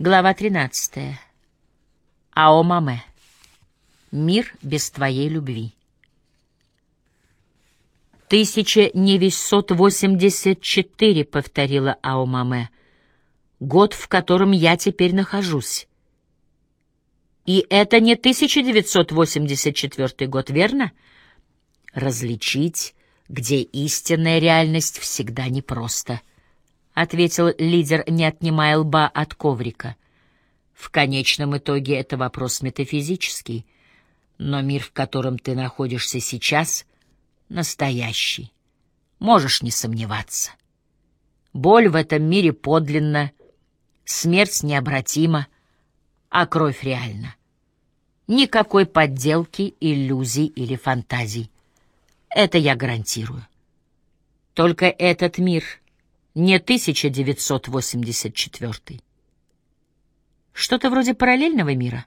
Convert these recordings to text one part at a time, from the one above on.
Глава 13. Ао Маме. Мир без твоей любви. 1984, повторила Ао Маме. Год, в котором я теперь нахожусь. И это не 1984 год, верно? Различить, где истинная реальность, всегда непросто. — ответил лидер, не отнимая лба от коврика. В конечном итоге это вопрос метафизический, но мир, в котором ты находишься сейчас, настоящий. Можешь не сомневаться. Боль в этом мире подлинна, смерть необратима, а кровь реальна. Никакой подделки, иллюзий или фантазий. Это я гарантирую. Только этот мир — не 1984. Что-то вроде параллельного мира.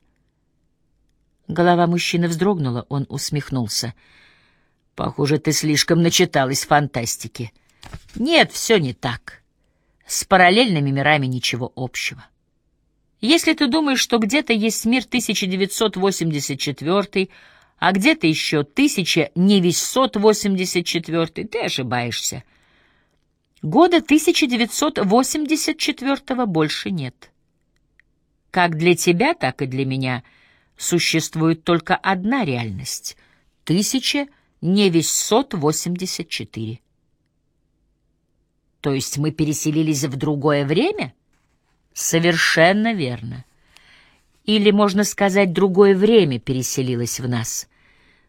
Голова мужчины вздрогнула, он усмехнулся. Похоже, ты слишком начиталась фантастики. Нет, все не так. С параллельными мирами ничего общего. Если ты думаешь, что где-то есть мир 1984, а где-то еще 1984, ты ошибаешься. Года 1984 больше нет. Как для тебя, так и для меня существует только одна реальность — 1984. То есть мы переселились в другое время? Совершенно верно. Или, можно сказать, другое время переселилось в нас.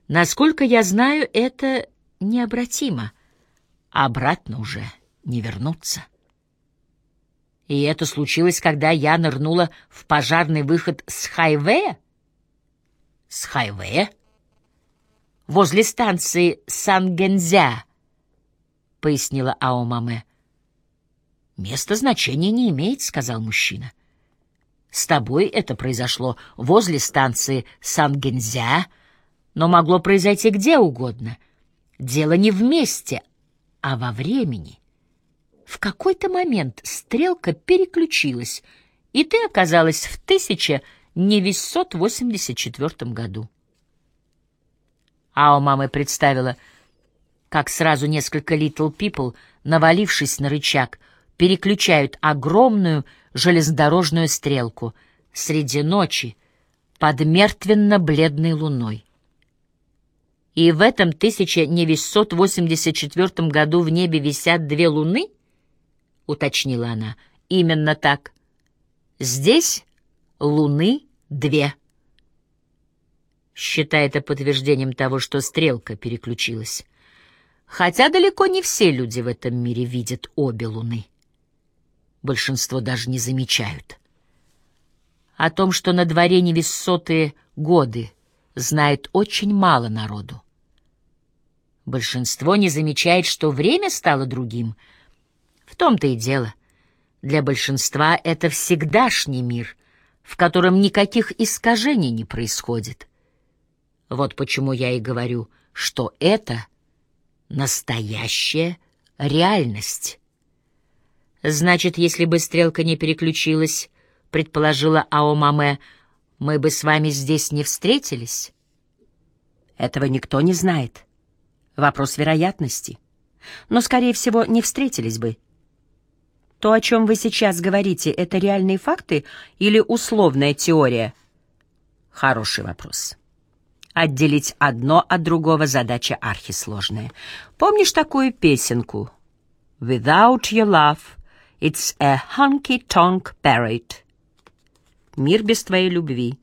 Насколько я знаю, это необратимо. Обратно уже не вернуться. И это случилось, когда я нырнула в пожарный выход с хайвея? С хайвея? Возле станции Сангензя, пояснила Аомаме. Место значения не имеет, сказал мужчина. С тобой это произошло возле станции Сангензя, но могло произойти где угодно. Дело не в месте, а во времени. В какой-то момент стрелка переключилась, и ты оказалась в 1984 году. А у мамы представила, как сразу несколько Little People, навалившись на рычаг, переключают огромную железнодорожную стрелку среди ночи под мертвенно-бледной луной. И в этом 1984 году в небе висят две луны —— уточнила она. «Именно так. Здесь луны две». Считай это подтверждением того, что стрелка переключилась. Хотя далеко не все люди в этом мире видят обе луны. Большинство даже не замечают. О том, что на дворе невессотые годы, знает очень мало народу. Большинство не замечает, что время стало другим — в том-то и дело. Для большинства это всегдашний мир, в котором никаких искажений не происходит. Вот почему я и говорю, что это настоящая реальность. Значит, если бы стрелка не переключилась, предположила Аомаме, мы бы с вами здесь не встретились? Этого никто не знает. Вопрос вероятности. Но, скорее всего, не встретились бы. То, о чем вы сейчас говорите, это реальные факты или условная теория? Хороший вопрос. Отделить одно от другого задача архисложная. Помнишь такую песенку? Without your love, it's a honky-tonk parade. Мир без твоей любви.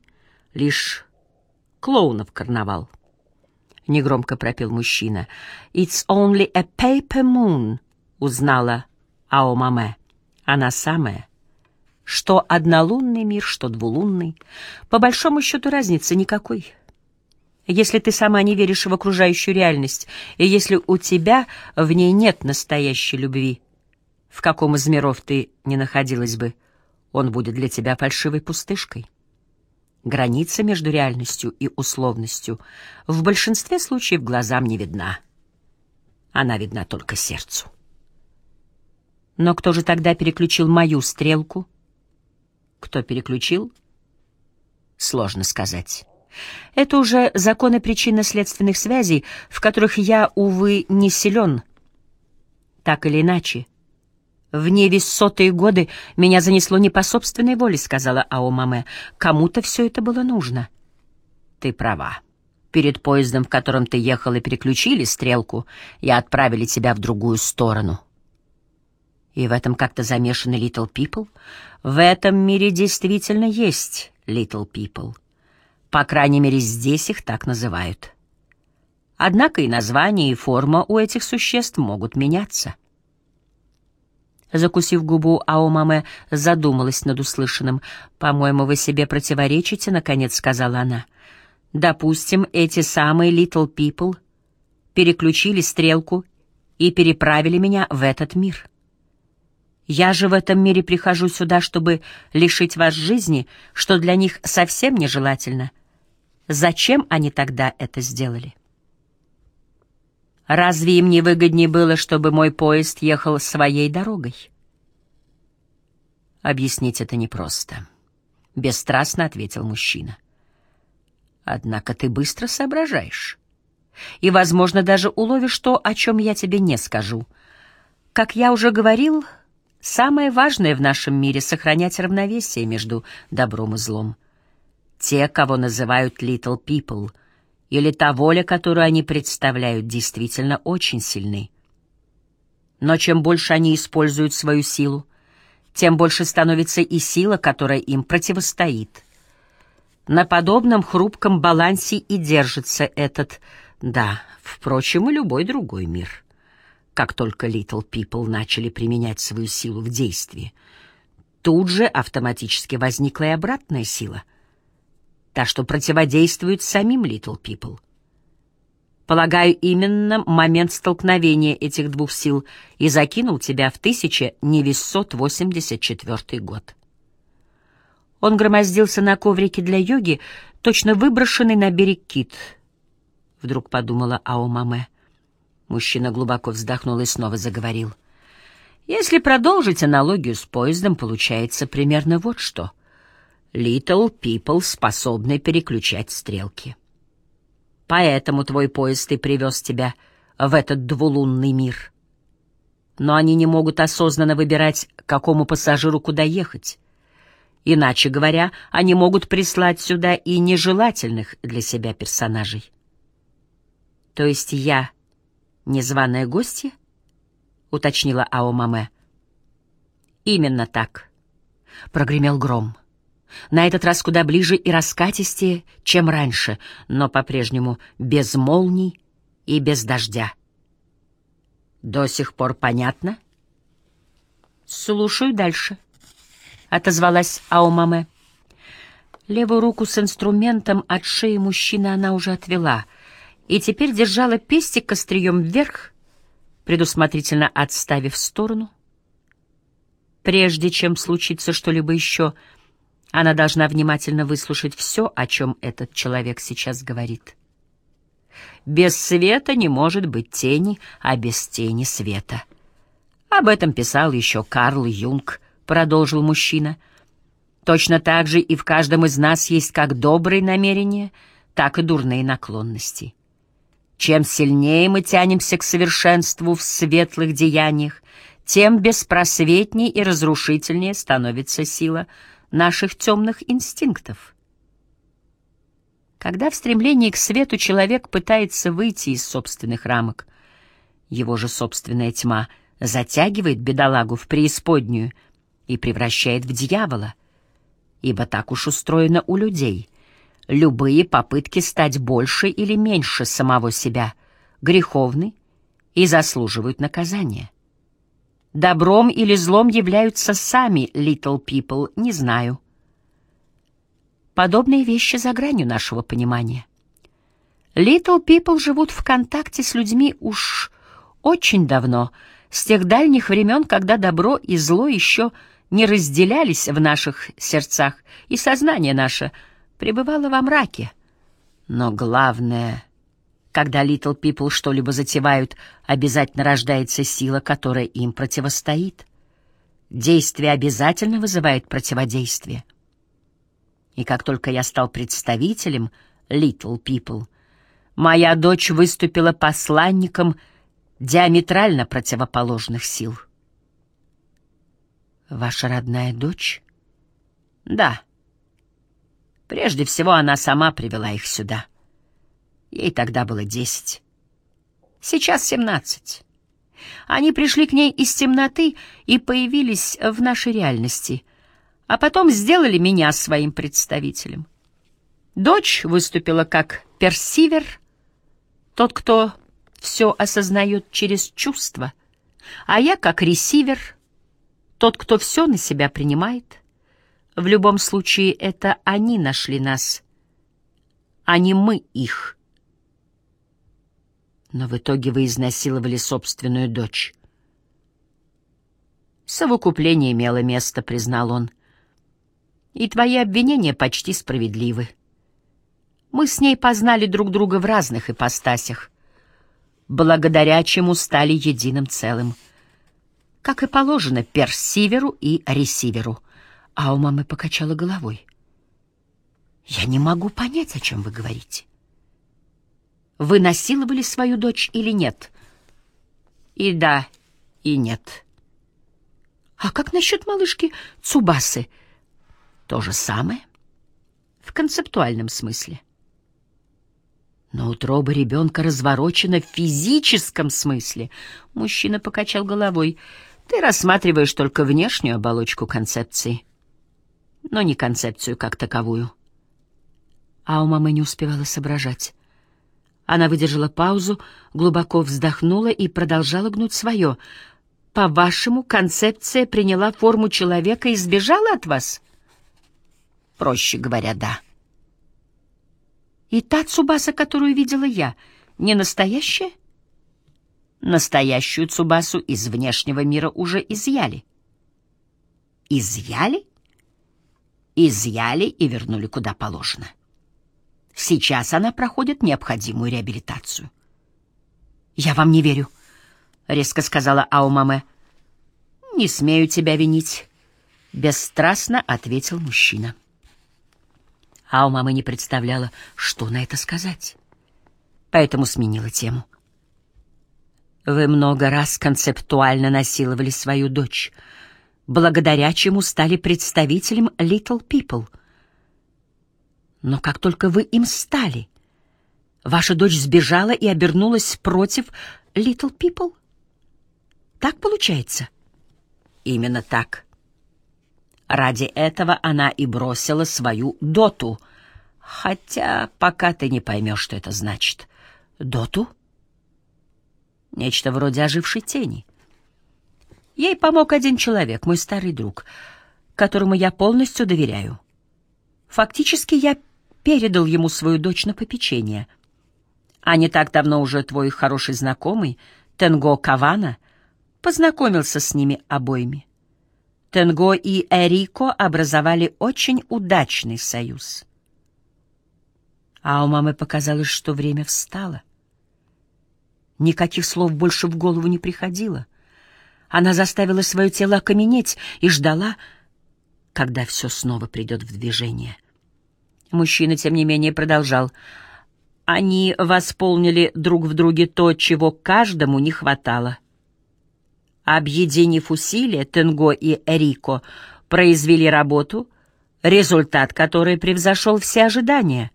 Лишь клоунов карнавал. Негромко пропел мужчина. It's only a paper moon, узнала Аомаме. Она самая. Что однолунный мир, что двулунный. По большому счету разницы никакой. Если ты сама не веришь в окружающую реальность, и если у тебя в ней нет настоящей любви, в каком из миров ты не находилась бы, он будет для тебя фальшивой пустышкой. Граница между реальностью и условностью в большинстве случаев глазам не видна. Она видна только сердцу. Но кто же тогда переключил мою стрелку? Кто переключил? Сложно сказать. Это уже законы причинно-следственных связей, в которых я, увы, не силен. Так или иначе. В невессотые годы меня занесло не по собственной воле, сказала Аомаме. Кому-то все это было нужно. Ты права. Перед поездом, в котором ты ехал, и переключили стрелку, и отправили тебя в другую сторону. И в этом как-то замешаны Little People? В этом мире действительно есть Little People. По крайней мере, здесь их так называют. Однако и название, и форма у этих существ могут меняться. Закусив губу, Аомаме задумалась над услышанным. «По-моему, вы себе противоречите», — наконец сказала она. «Допустим, эти самые Little People переключили стрелку и переправили меня в этот мир. Я же в этом мире прихожу сюда, чтобы лишить вас жизни, что для них совсем нежелательно. Зачем они тогда это сделали? Разве им не выгоднее было, чтобы мой поезд ехал своей дорогой? Объяснить это непросто. Бесстрастно ответил мужчина. Однако ты быстро соображаешь. И, возможно, даже уловишь то, о чем я тебе не скажу. Как я уже говорил, самое важное в нашем мире — сохранять равновесие между добром и злом. Те, кого называют «little people», или та воля, которую они представляют, действительно очень сильны. Но чем больше они используют свою силу, тем больше становится и сила, которая им противостоит. На подобном хрупком балансе и держится этот, да, впрочем, и любой другой мир. Как только Little People начали применять свою силу в действии, тут же автоматически возникла и обратная сила — та, что противодействует самим Little People. Полагаю, именно момент столкновения этих двух сил и закинул тебя в 1984 год. Он громоздился на коврике для йоги, точно выброшенный на берег кит. Вдруг подумала Аомаме. Мужчина глубоко вздохнул и снова заговорил. Если продолжить аналогию с поездом, получается примерно вот что — Little People способны переключать стрелки. Поэтому твой поезд и привез тебя в этот двулунный мир. Но они не могут осознанно выбирать, какому пассажиру куда ехать. Иначе говоря, они могут прислать сюда и нежелательных для себя персонажей. То есть я незваная гостья? — уточнила Аомаме. «Именно так», — прогремел гром. На этот раз куда ближе и раскатистее, чем раньше, но по-прежнему без молний и без дождя. До сих пор понятно? Слушаю дальше, отозвалась Аомаме. Левую руку с инструментом от шеи мужчины она уже отвела и теперь держала пестик острием вверх, предусмотрительно отставив в сторону. Прежде чем случится что-либо еще, — она должна внимательно выслушать все, о чем этот человек сейчас говорит. Без света не может быть тени, а без тени света. Об этом писал еще Карл Юнг, продолжил мужчина. Точно так же и в каждом из нас есть как добрые намерения, так и дурные наклонности. Чем сильнее мы тянемся к совершенству в светлых деяниях, тем беспросветней и разрушительнее становится сила — наших темных инстинктов. Когда в стремлении к свету человек пытается выйти из собственных рамок, его же собственная тьма затягивает бедолагу в преисподнюю и превращает в дьявола, ибо так уж устроено у людей. Любые попытки стать больше или меньше самого себя греховны и заслуживают наказания. Добром или злом являются сами Little People, не знаю. Подобные вещи за гранью нашего понимания. Little People живут в контакте с людьми уж очень давно, с тех дальних времен, когда добро и зло еще не разделялись в наших сердцах, и сознание наше пребывало во мраке. Но главное — когда Little People что-либо затевают, обязательно рождается сила, которая им противостоит. Действие обязательно вызывает противодействие. И как только я стал представителем Little People, моя дочь выступила посланником диаметрально противоположных сил. Ваша родная дочь? Да. Прежде всего, она сама привела их сюда. Ей тогда было десять. Сейчас семнадцать. Они пришли к ней из темноты и появились в нашей реальности, а потом сделали меня своим представителем. Дочь выступила как персивер, тот, кто все осознает через чувства, а я как ресивер, тот, кто все на себя принимает. В любом случае, это они нашли нас, а не мы их. Но в итоге вы изнасиловали собственную дочь. Совокупление имело место, признал он. И твои обвинения почти справедливы. Мы с ней познали друг друга в разных ипостасях, благодаря чему стали единым целым. Как и положено персиверу и ресиверу. А у мамы покачала головой. «Я не могу понять, о чем вы говорите. Вы насиловали свою дочь или нет? И да, и нет. А как насчет малышки Цубасы? То же самое? В концептуальном смысле. Но утроба ребенка разворочена в физическом смысле. Мужчина покачал головой. Ты рассматриваешь только внешнюю оболочку концепции, но не концепцию как таковую. А у мамы не успевала соображать. Она выдержала паузу, глубоко вздохнула и продолжала гнуть свое. «По-вашему, концепция приняла форму человека и сбежала от вас?» «Проще говоря, да». «И та Цубаса, которую видела я, не настоящая?» «Настоящую Цубасу из внешнего мира уже изъяли». «Изъяли?» «Изъяли и вернули куда положено». Сейчас она проходит необходимую реабилитацию. «Я вам не верю», — резко сказала Аумаме. «Не смею тебя винить», — бесстрастно ответил мужчина. Аумаме не представляла, что на это сказать, поэтому сменила тему. «Вы много раз концептуально насиловали свою дочь, благодаря чему стали представителем Little People — но как только вы им стали, ваша дочь сбежала и обернулась против Little People? Так получается? Именно так. Ради этого она и бросила свою доту. Хотя пока ты не поймешь, что это значит. Доту? Нечто вроде ожившей тени. Ей помог один человек, мой старый друг, которому я полностью доверяю. Фактически я передал ему свою дочь на попечение. А не так давно уже твой хороший знакомый, Тенго Кавана, познакомился с ними обоими. Тенго и Эрико образовали очень удачный союз. А у мамы показалось, что время встало. Никаких слов больше в голову не приходило. Она заставила свое тело окаменеть и ждала, когда все снова придет в движение — Мужчина, тем не менее, продолжал. Они восполнили друг в друге то, чего каждому не хватало. Объединив усилия, Тенго и Эрико произвели работу, результат которой превзошел все ожидания.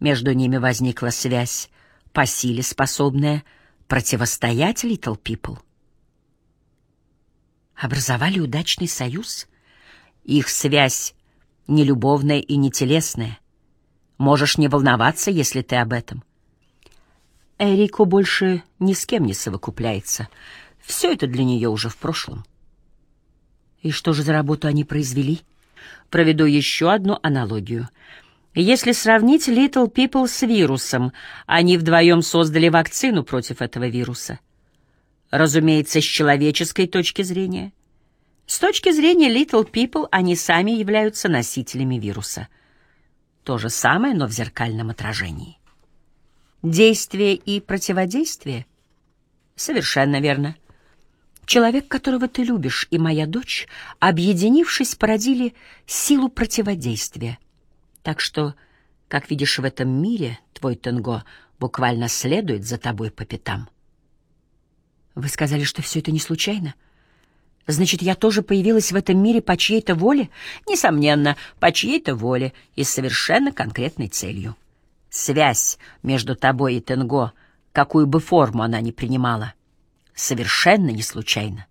Между ними возникла связь, по силе способная противостоять Little People. Образовали удачный союз. Их связь не любовное и не телесное. Можешь не волноваться, если ты об этом. Эрико больше ни с кем не совокупляется. Все это для нее уже в прошлом. И что же за работу они произвели? Проведу еще одну аналогию. Если сравнить Little People с вирусом, они вдвоем создали вакцину против этого вируса. Разумеется, с человеческой точки зрения — с точки зрения Little People они сами являются носителями вируса. То же самое, но в зеркальном отражении. Действие и противодействие? Совершенно верно. Человек, которого ты любишь, и моя дочь, объединившись, породили силу противодействия. Так что, как видишь, в этом мире твой Тенго буквально следует за тобой по пятам. Вы сказали, что все это не случайно? Значит, я тоже появилась в этом мире по чьей-то воле? Несомненно, по чьей-то воле и с совершенно конкретной целью. Связь между тобой и Тенго, какую бы форму она ни принимала, совершенно не случайно.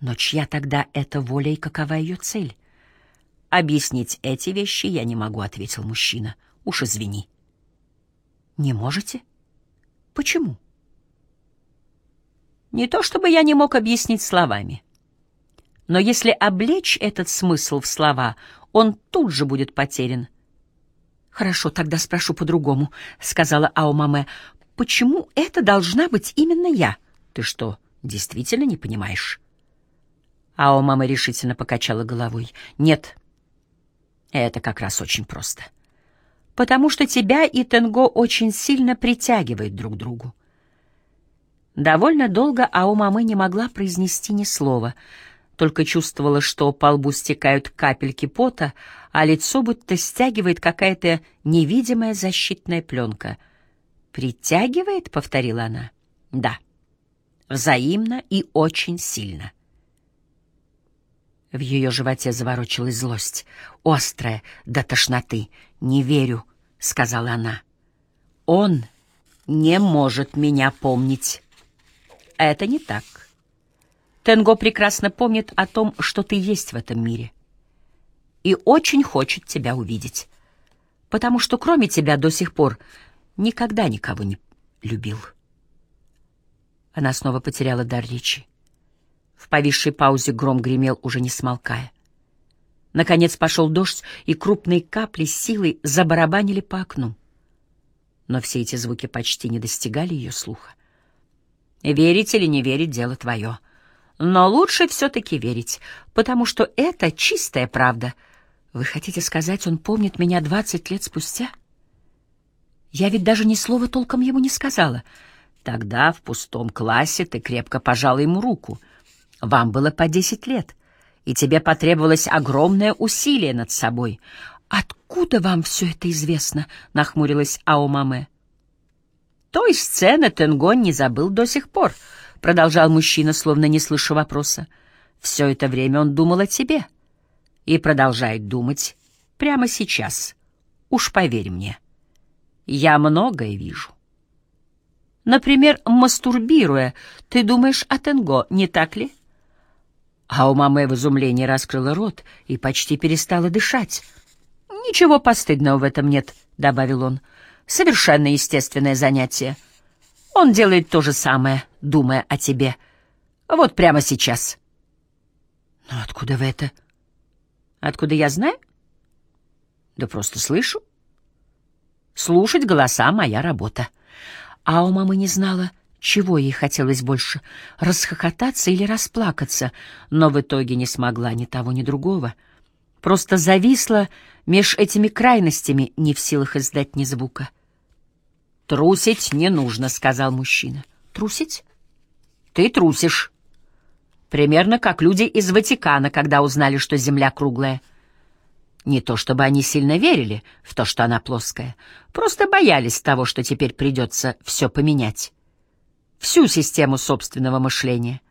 Но чья тогда эта воля и какова ее цель? Объяснить эти вещи я не могу, ответил мужчина. Уж извини. Не можете? Почему? Не то чтобы я не мог объяснить словами. Но если облечь этот смысл в слова, он тут же будет потерян. «Хорошо, тогда спрошу по-другому», — сказала Аумаме. «Почему это должна быть именно я?» «Ты что, действительно не понимаешь?» Аумаме решительно покачала головой. «Нет, это как раз очень просто. Потому что тебя и Тенго очень сильно притягивают друг к другу. Довольно долго Аумамы не могла произнести ни слова, только чувствовала, что по лбу стекают капельки пота, а лицо будто стягивает какая-то невидимая защитная пленка. «Притягивает?» — повторила она. «Да, взаимно и очень сильно». В ее животе заворочилась злость, острая до тошноты. «Не верю», — сказала она. «Он не может меня помнить». Это не так. Тенго прекрасно помнит о том, что ты есть в этом мире. И очень хочет тебя увидеть. Потому что кроме тебя до сих пор никогда никого не любил. Она снова потеряла дар речи. В повисшей паузе гром гремел, уже не смолкая. Наконец пошел дождь, и крупные капли силой забарабанили по окну. Но все эти звуки почти не достигали ее слуха. Верить или не верить — дело твое. Но лучше все-таки верить, потому что это чистая правда. Вы хотите сказать, он помнит меня двадцать лет спустя? Я ведь даже ни слова толком ему не сказала. Тогда в пустом классе ты крепко пожала ему руку. Вам было по десять лет, и тебе потребовалось огромное усилие над собой. «Откуда вам все это известно?» — нахмурилась Аомаме. Той сцены Тенгон не забыл до сих пор, продолжал мужчина, словно не слыша вопроса. Все это время он думал о тебе и продолжает думать прямо сейчас. Уж поверь мне, я многое вижу. Например, мастурбируя, ты думаешь о Тенго, не так ли? А у мамы в изумлении раскрыла рот и почти перестала дышать. «Ничего постыдного в этом нет», — добавил он. Совершенно естественное занятие. Он делает то же самое, думая о тебе. Вот прямо сейчас. Но откуда вы это? Откуда я знаю? Да просто слышу. Слушать голоса — моя работа. А у мамы не знала, чего ей хотелось больше — расхохотаться или расплакаться, но в итоге не смогла ни того, ни другого. Просто зависла меж этими крайностями, не в силах издать ни звука. «Трусить не нужно», — сказал мужчина. «Трусить? Ты трусишь. Примерно как люди из Ватикана, когда узнали, что Земля круглая. Не то чтобы они сильно верили в то, что она плоская, просто боялись того, что теперь придется все поменять. Всю систему собственного мышления.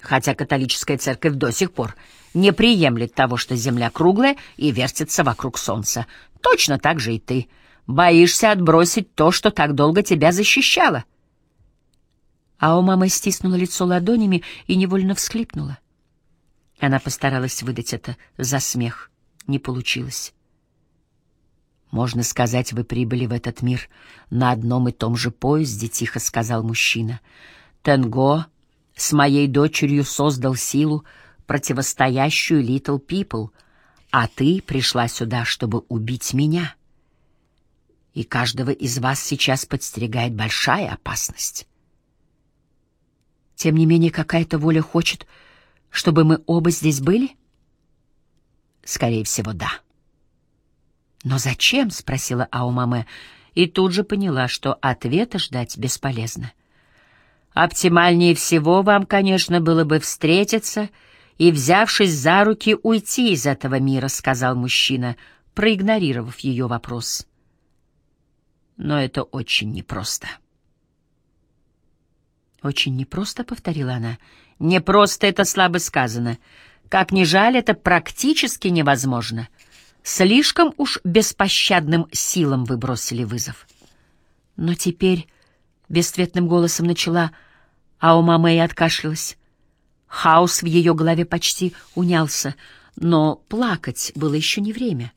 Хотя католическая церковь до сих пор не приемлет того, что Земля круглая и вертится вокруг Солнца. Точно так же и ты — Боишься отбросить то, что так долго тебя защищало. А у мамы стиснула лицо ладонями и невольно всхлипнула. Она постаралась выдать это за смех. Не получилось. «Можно сказать, вы прибыли в этот мир на одном и том же поезде», — тихо сказал мужчина. «Тенго с моей дочерью создал силу, противостоящую Little People, а ты пришла сюда, чтобы убить меня» и каждого из вас сейчас подстерегает большая опасность. Тем не менее, какая-то воля хочет, чтобы мы оба здесь были? Скорее всего, да. Но зачем? спросила Аумаме и тут же поняла, что ответа ждать бесполезно. Оптимальнее всего вам, конечно, было бы встретиться и, взявшись за руки, уйти из этого мира, — сказал мужчина, проигнорировав ее вопрос. Но это очень непросто. «Очень непросто», — повторила она. «Непросто — это слабо сказано. Как ни жаль, это практически невозможно. Слишком уж беспощадным силам вы бросили вызов». Но теперь бесцветным голосом начала, а у мамы и откашлялась. Хаос в ее голове почти унялся, но плакать было еще не время.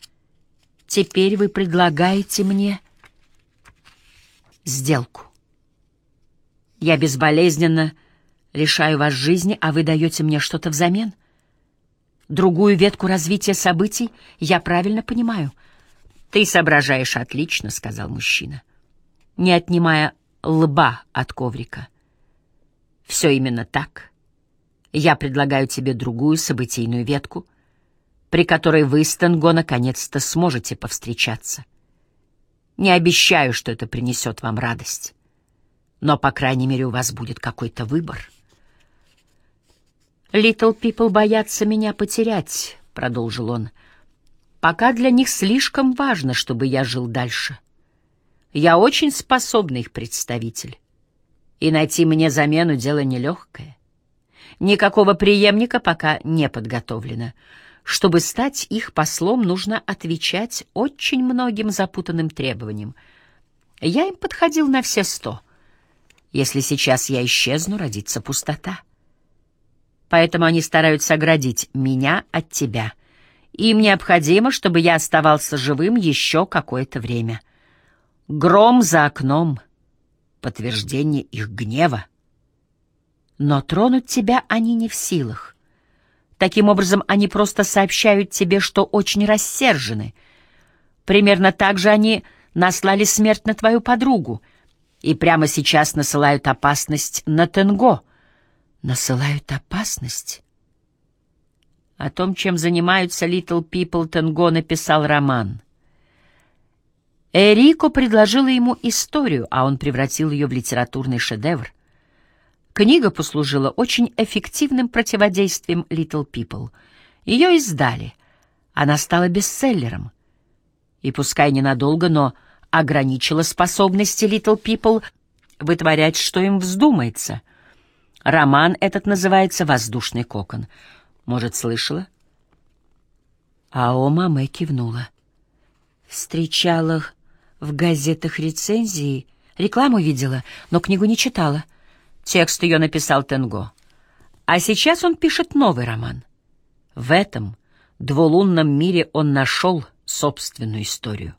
Теперь вы предлагаете мне сделку. Я безболезненно лишаю вас жизни, а вы даете мне что-то взамен. Другую ветку развития событий я правильно понимаю. Ты соображаешь отлично, — сказал мужчина, не отнимая лба от коврика. Все именно так. Я предлагаю тебе другую событийную ветку, при которой вы с Тенго наконец-то сможете повстречаться. Не обещаю, что это принесет вам радость, но, по крайней мере, у вас будет какой-то выбор. «Литл Пипл боятся меня потерять», — продолжил он. «Пока для них слишком важно, чтобы я жил дальше. Я очень способный их представитель, и найти мне замену — дело нелегкое. Никакого преемника пока не подготовлено». Чтобы стать их послом, нужно отвечать очень многим запутанным требованиям. Я им подходил на все сто. Если сейчас я исчезну, родится пустота. Поэтому они стараются оградить меня от тебя. Им необходимо, чтобы я оставался живым еще какое-то время. Гром за окном — подтверждение их гнева. Но тронуть тебя они не в силах. Таким образом, они просто сообщают тебе, что очень рассержены. Примерно так же они наслали смерть на твою подругу и прямо сейчас насылают опасность на Тенго. Насылают опасность? О том, чем занимаются Little People, Тенго написал роман. Эрико предложила ему историю, а он превратил ее в литературный шедевр. Книга послужила очень эффективным противодействием Little People. Ее издали. Она стала бестселлером. И пускай ненадолго, но ограничила способности Little People вытворять, что им вздумается. Роман этот называется «Воздушный кокон». Может, слышала? Ао Маме кивнула. Встречала в газетах рецензии, рекламу видела, но книгу не читала — Текст ее написал Тенго. А сейчас он пишет новый роман. В этом двулунном мире он нашел собственную историю.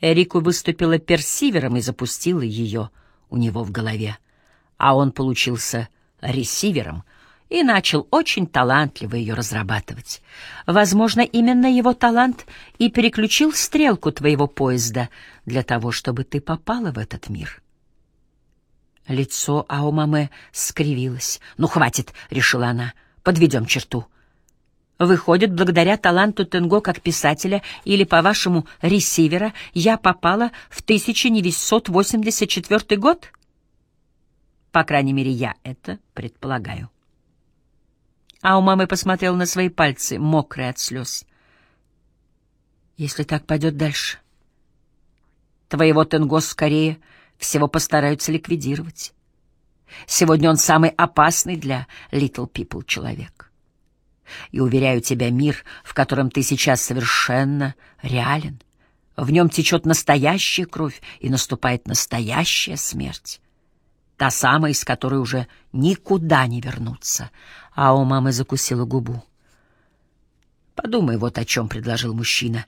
Эрику выступила персивером и запустила ее у него в голове, а он получился ресивером и начал очень талантливо ее разрабатывать. Возможно, именно его талант и переключил стрелку твоего поезда для того, чтобы ты попала в этот мир. Лицо Аомаме скривилось. «Ну, хватит», — решила она, — «подведем черту». Выходит, благодаря таланту Тенго как писателя или, по-вашему, ресивера, я попала в 1984 год? По крайней мере, я это предполагаю. А у мамы посмотрел на свои пальцы, мокрые от слез. Если так пойдет дальше, твоего Тенго скорее всего постараются ликвидировать. Сегодня он самый опасный для Little People человек. И, уверяю тебя, мир, в котором ты сейчас совершенно реален. В нем течет настоящая кровь и наступает настоящая смерть. Та самая, из которой уже никуда не вернуться. А у мамы закусила губу. «Подумай вот о чем», — предложил мужчина.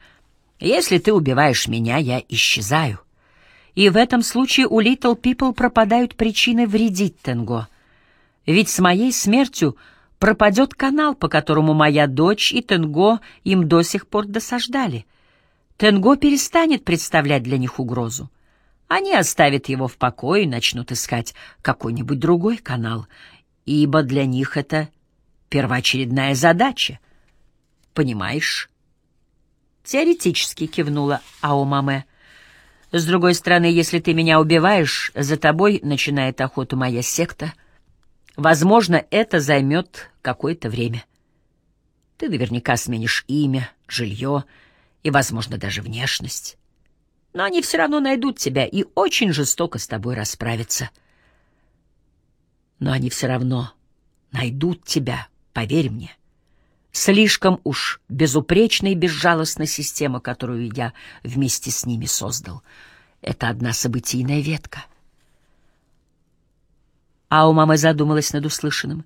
«Если ты убиваешь меня, я исчезаю и в этом случае у Little People пропадают причины вредить Тенго. Ведь с моей смертью пропадет канал, по которому моя дочь и Тенго им до сих пор досаждали. Тенго перестанет представлять для них угрозу. Они оставят его в покое и начнут искать какой-нибудь другой канал, ибо для них это первоочередная задача. Понимаешь? Теоретически кивнула Аомаме. С другой стороны, если ты меня убиваешь, за тобой начинает охоту моя секта. Возможно, это займет какое-то время. Ты наверняка сменишь имя, жилье и, возможно, даже внешность. Но они все равно найдут тебя и очень жестоко с тобой расправятся. Но они все равно найдут тебя, поверь мне. Слишком уж безупречна и безжалостна система, которую я вместе с ними создал. Это одна событийная ветка. А у мамы задумалась над услышанным.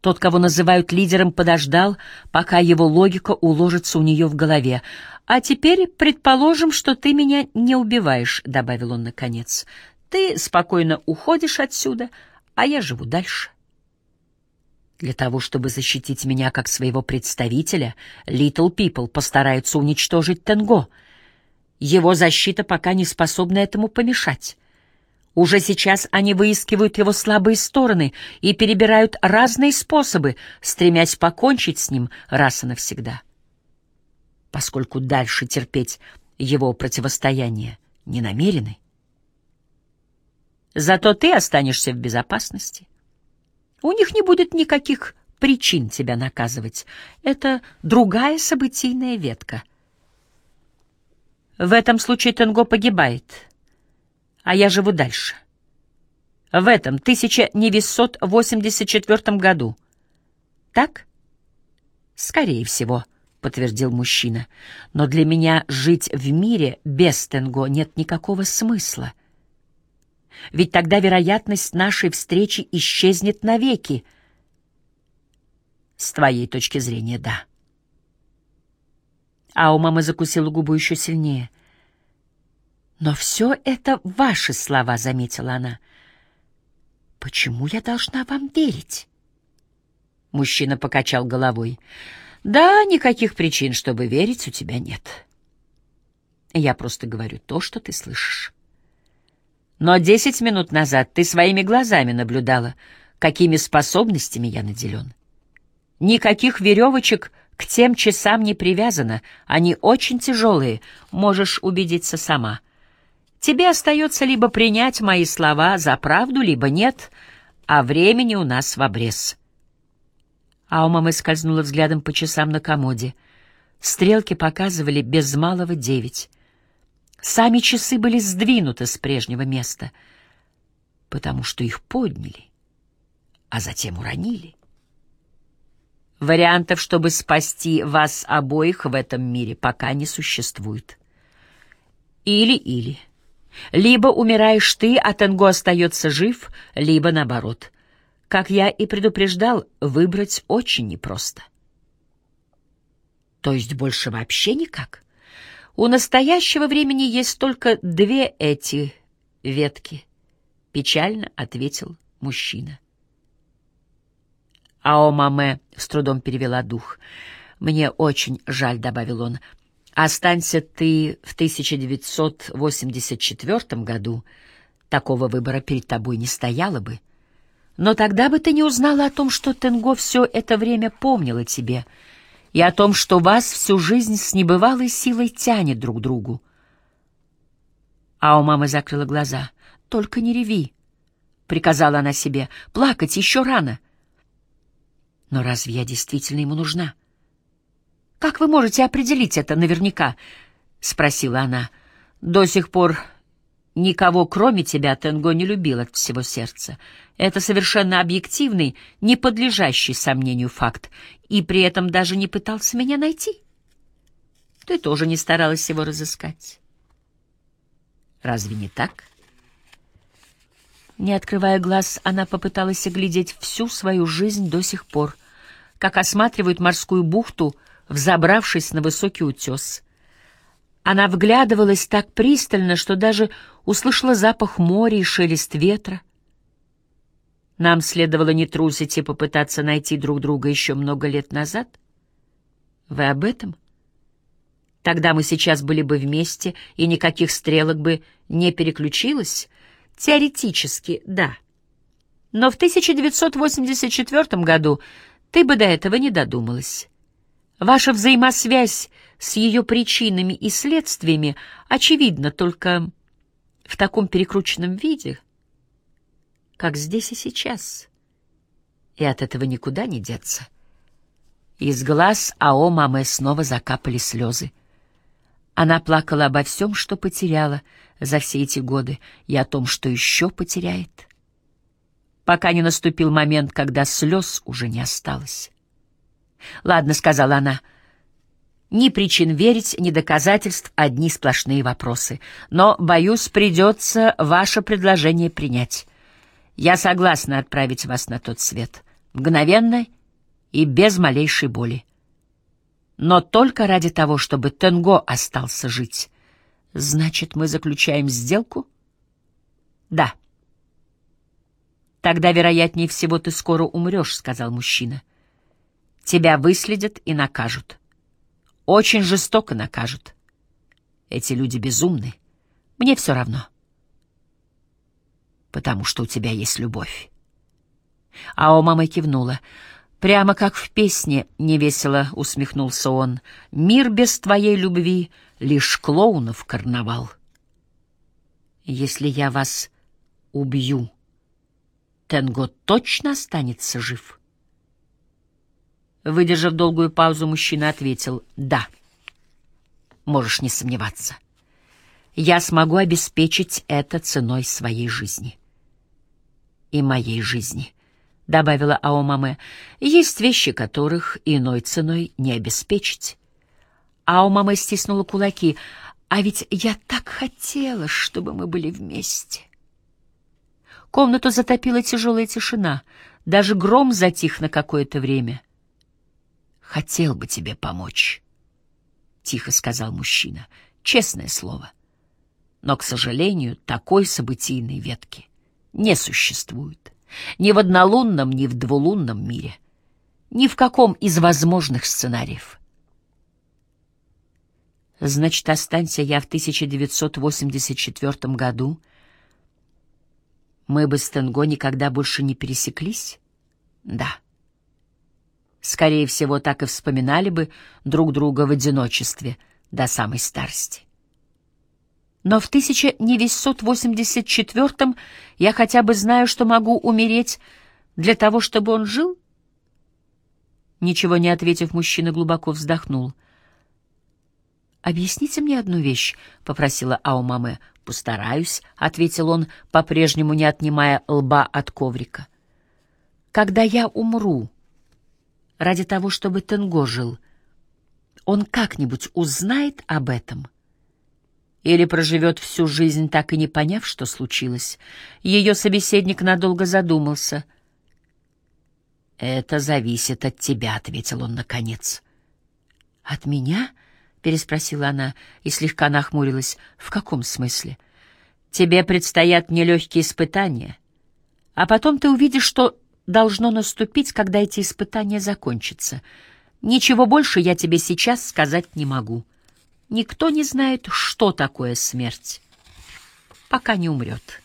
Тот, кого называют лидером, подождал, пока его логика уложится у нее в голове. «А теперь предположим, что ты меня не убиваешь», — добавил он наконец. «Ты спокойно уходишь отсюда, а я живу дальше». Для того, чтобы защитить меня как своего представителя, Little People постараются уничтожить Тенго. Его защита пока не способна этому помешать. Уже сейчас они выискивают его слабые стороны и перебирают разные способы, стремясь покончить с ним раз и навсегда. Поскольку дальше терпеть его противостояние не намерены. Зато ты останешься в безопасности — у них не будет никаких причин тебя наказывать. Это другая событийная ветка. В этом случае Тенго погибает, а я живу дальше. В этом 1984 году. Так? Скорее всего, подтвердил мужчина. Но для меня жить в мире без Тенго нет никакого смысла. — ведь тогда вероятность нашей встречи исчезнет навеки. С твоей точки зрения, да. А у мамы закусила губу еще сильнее. «Но все это ваши слова», — заметила она. «Почему я должна вам верить?» Мужчина покачал головой. «Да, никаких причин, чтобы верить, у тебя нет. Я просто говорю то, что ты слышишь». Но десять минут назад ты своими глазами наблюдала, какими способностями я наделен. Никаких веревочек к тем часам не привязано, они очень тяжелые, можешь убедиться сама. Тебе остается либо принять мои слова за правду, либо нет, а времени у нас в обрез. А у мамы скользнула взглядом по часам на комоде. Стрелки показывали без малого девять. Сами часы были сдвинуты с прежнего места, потому что их подняли, а затем уронили. Вариантов, чтобы спасти вас обоих в этом мире, пока не существует. Или-или. Либо умираешь ты, а Тенго остается жив, либо наоборот. Как я и предупреждал, выбрать очень непросто. То есть больше вообще никак? У настоящего времени есть только две эти ветки, печально ответил мужчина. Ао Маме с трудом перевела дух. Мне очень жаль, добавил он. Останься ты в 1984 году, такого выбора перед тобой не стояло бы. Но тогда бы ты не узнала о том, что Тенго все это время помнила тебе — и о том, что вас всю жизнь с небывалой силой тянет друг к другу. А у мамы закрыла глаза. «Только не реви», — приказала она себе. «Плакать еще рано». «Но разве я действительно ему нужна?» «Как вы можете определить это наверняка?» — спросила она. «До сих пор Никого, кроме тебя, Тенго не любил от всего сердца. Это совершенно объективный, не подлежащий сомнению факт, и при этом даже не пытался меня найти. Ты тоже не старалась его разыскать. Разве не так? Не открывая глаз, она попыталась оглядеть всю свою жизнь до сих пор, как осматривают морскую бухту, взобравшись на высокий утес — она вглядывалась так пристально, что даже услышала запах моря и шелест ветра. Нам следовало не трусить и попытаться найти друг друга еще много лет назад. Вы об этом? Тогда мы сейчас были бы вместе, и никаких стрелок бы не переключилось? Теоретически, да. Но в 1984 году ты бы до этого не додумалась. Ваша взаимосвязь с ее причинами и следствиями очевидна только в таком перекрученном виде, как здесь и сейчас. И от этого никуда не деться. Из глаз Ао Маме снова закапали слезы. Она плакала обо всем, что потеряла за все эти годы, и о том, что еще потеряет. Пока не наступил момент, когда слез уже не осталось. «Ладно», — сказала она, — «ни причин верить, ни доказательств, одни сплошные вопросы. Но, боюсь, придется ваше предложение принять. Я согласна отправить вас на тот свет. Мгновенно и без малейшей боли. Но только ради того, чтобы Тенго остался жить. Значит, мы заключаем сделку? Да. Тогда, вероятнее всего, ты скоро умрешь, — сказал мужчина. Тебя выследят и накажут. Очень жестоко накажут. Эти люди безумны. Мне все равно. Потому что у тебя есть любовь. А у мамы кивнула. Прямо как в песне, невесело усмехнулся он. Мир без твоей любви — лишь клоунов карнавал. Если я вас убью, Тенго точно останется жив? Выдержав долгую паузу, мужчина ответил «Да». Можешь не сомневаться. Я смогу обеспечить это ценой своей жизни. И моей жизни. — добавила Аомаме, — «есть вещи, которых иной ценой не обеспечить». Аомаме стиснула кулаки. «А ведь я так хотела, чтобы мы были вместе». Комнату затопила тяжелая тишина. Даже гром затих на какое-то время. «Хотел бы тебе помочь», — тихо сказал мужчина. «Честное слово. Но, к сожалению, такой событийной ветки не существует». Ни в однолунном, ни в двулунном мире. Ни в каком из возможных сценариев. Значит, останься я в 1984 году, мы бы с Тенго никогда больше не пересеклись? Да. Скорее всего, так и вспоминали бы друг друга в одиночестве до самой старости. Но в 1984-м я хотя бы знаю, что могу умереть для того, чтобы он жил? Ничего не ответив, мужчина глубоко вздохнул. «Объясните мне одну вещь», — попросила Аумаме. «Постараюсь», — ответил он, по-прежнему не отнимая лба от коврика. «Когда я умру, ради того, чтобы Тенго жил, он как-нибудь узнает об этом?» Или проживет всю жизнь, так и не поняв, что случилось. Ее собеседник надолго задумался. «Это зависит от тебя», — ответил он наконец. «От меня?» — переспросила она и слегка нахмурилась. «В каком смысле?» «Тебе предстоят нелегкие испытания, а потом ты увидишь, что должно наступить, когда эти испытания закончатся. Ничего больше я тебе сейчас сказать не могу». Никто не знает, что такое смерть, пока не умрет.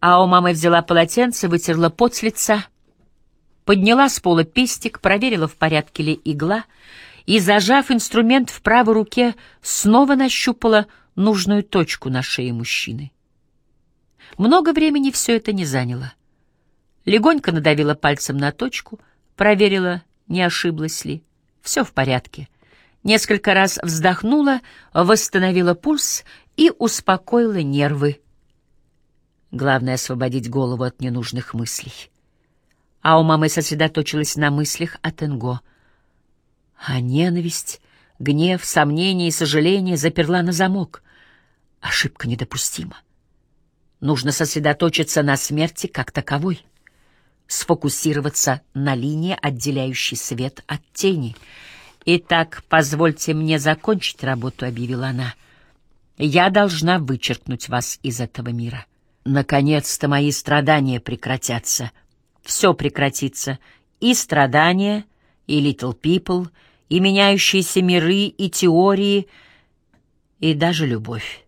А у мамы взяла полотенце, вытерла пот с лица, подняла с пола пестик, проверила, в порядке ли игла, и, зажав инструмент в правой руке, снова нащупала нужную точку на шее мужчины. Много времени все это не заняло. Легонько надавила пальцем на точку, проверила, не ошиблась ли. Все в порядке. Несколько раз вздохнула, восстановила пульс и успокоила нервы. Главное — освободить голову от ненужных мыслей. А у мамы сосредоточилась на мыслях о Тенго. А ненависть, гнев, сомнение и сожаление заперла на замок. Ошибка недопустима. Нужно сосредоточиться на смерти как таковой сфокусироваться на линии, отделяющей свет от тени. «Итак, позвольте мне закончить работу», — объявила она. «Я должна вычеркнуть вас из этого мира. Наконец-то мои страдания прекратятся. Все прекратится. И страдания, и Little People, и меняющиеся миры, и теории, и даже любовь.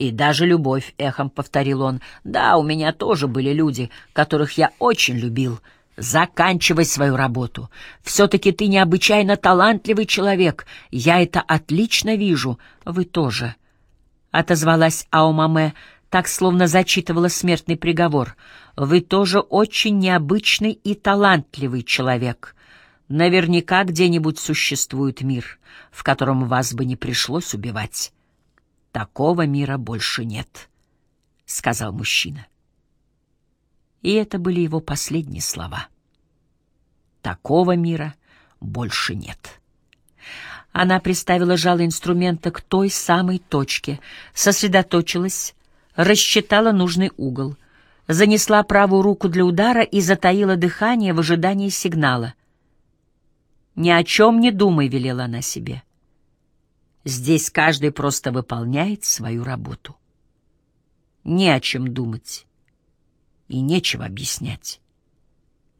«И даже любовь», — эхом повторил он. «Да, у меня тоже были люди, которых я очень любил. Заканчивай свою работу. Все-таки ты необычайно талантливый человек. Я это отлично вижу. Вы тоже. Отозвалась Аомаме, так словно зачитывала смертный приговор. Вы тоже очень необычный и талантливый человек. Наверняка где-нибудь существует мир, в котором вас бы не пришлось убивать. Такого мира больше нет, — сказал мужчина. И это были его последние слова. Такого мира больше нет. Она приставила жало инструмента к той самой точке, сосредоточилась, рассчитала нужный угол, занесла правую руку для удара и затаила дыхание в ожидании сигнала. «Ни о чем не думай», — велела она себе. «Здесь каждый просто выполняет свою работу. Не о чем думать и нечего объяснять.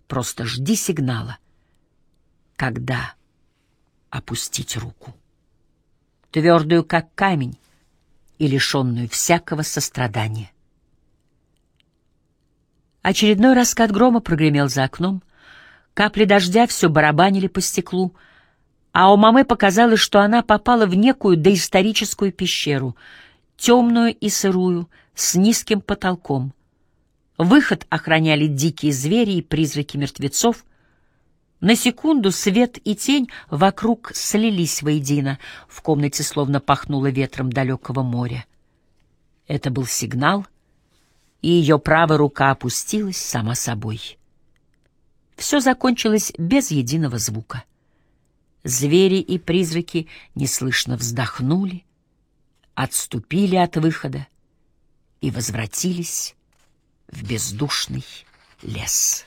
Просто жди сигнала, когда опустить руку. Твердую, как камень, и лишенную всякого сострадания. Очередной раскат грома прогремел за окном, Капли дождя все барабанили по стеклу, а у мамы показалось, что она попала в некую доисторическую пещеру, темную и сырую, с низким потолком. Выход охраняли дикие звери и призраки мертвецов. На секунду свет и тень вокруг слились воедино, в комнате словно пахнуло ветром далекого моря. Это был сигнал, и ее правая рука опустилась сама собой. Все закончилось без единого звука. Звери и призраки неслышно вздохнули, отступили от выхода и возвратились в бездушный лес.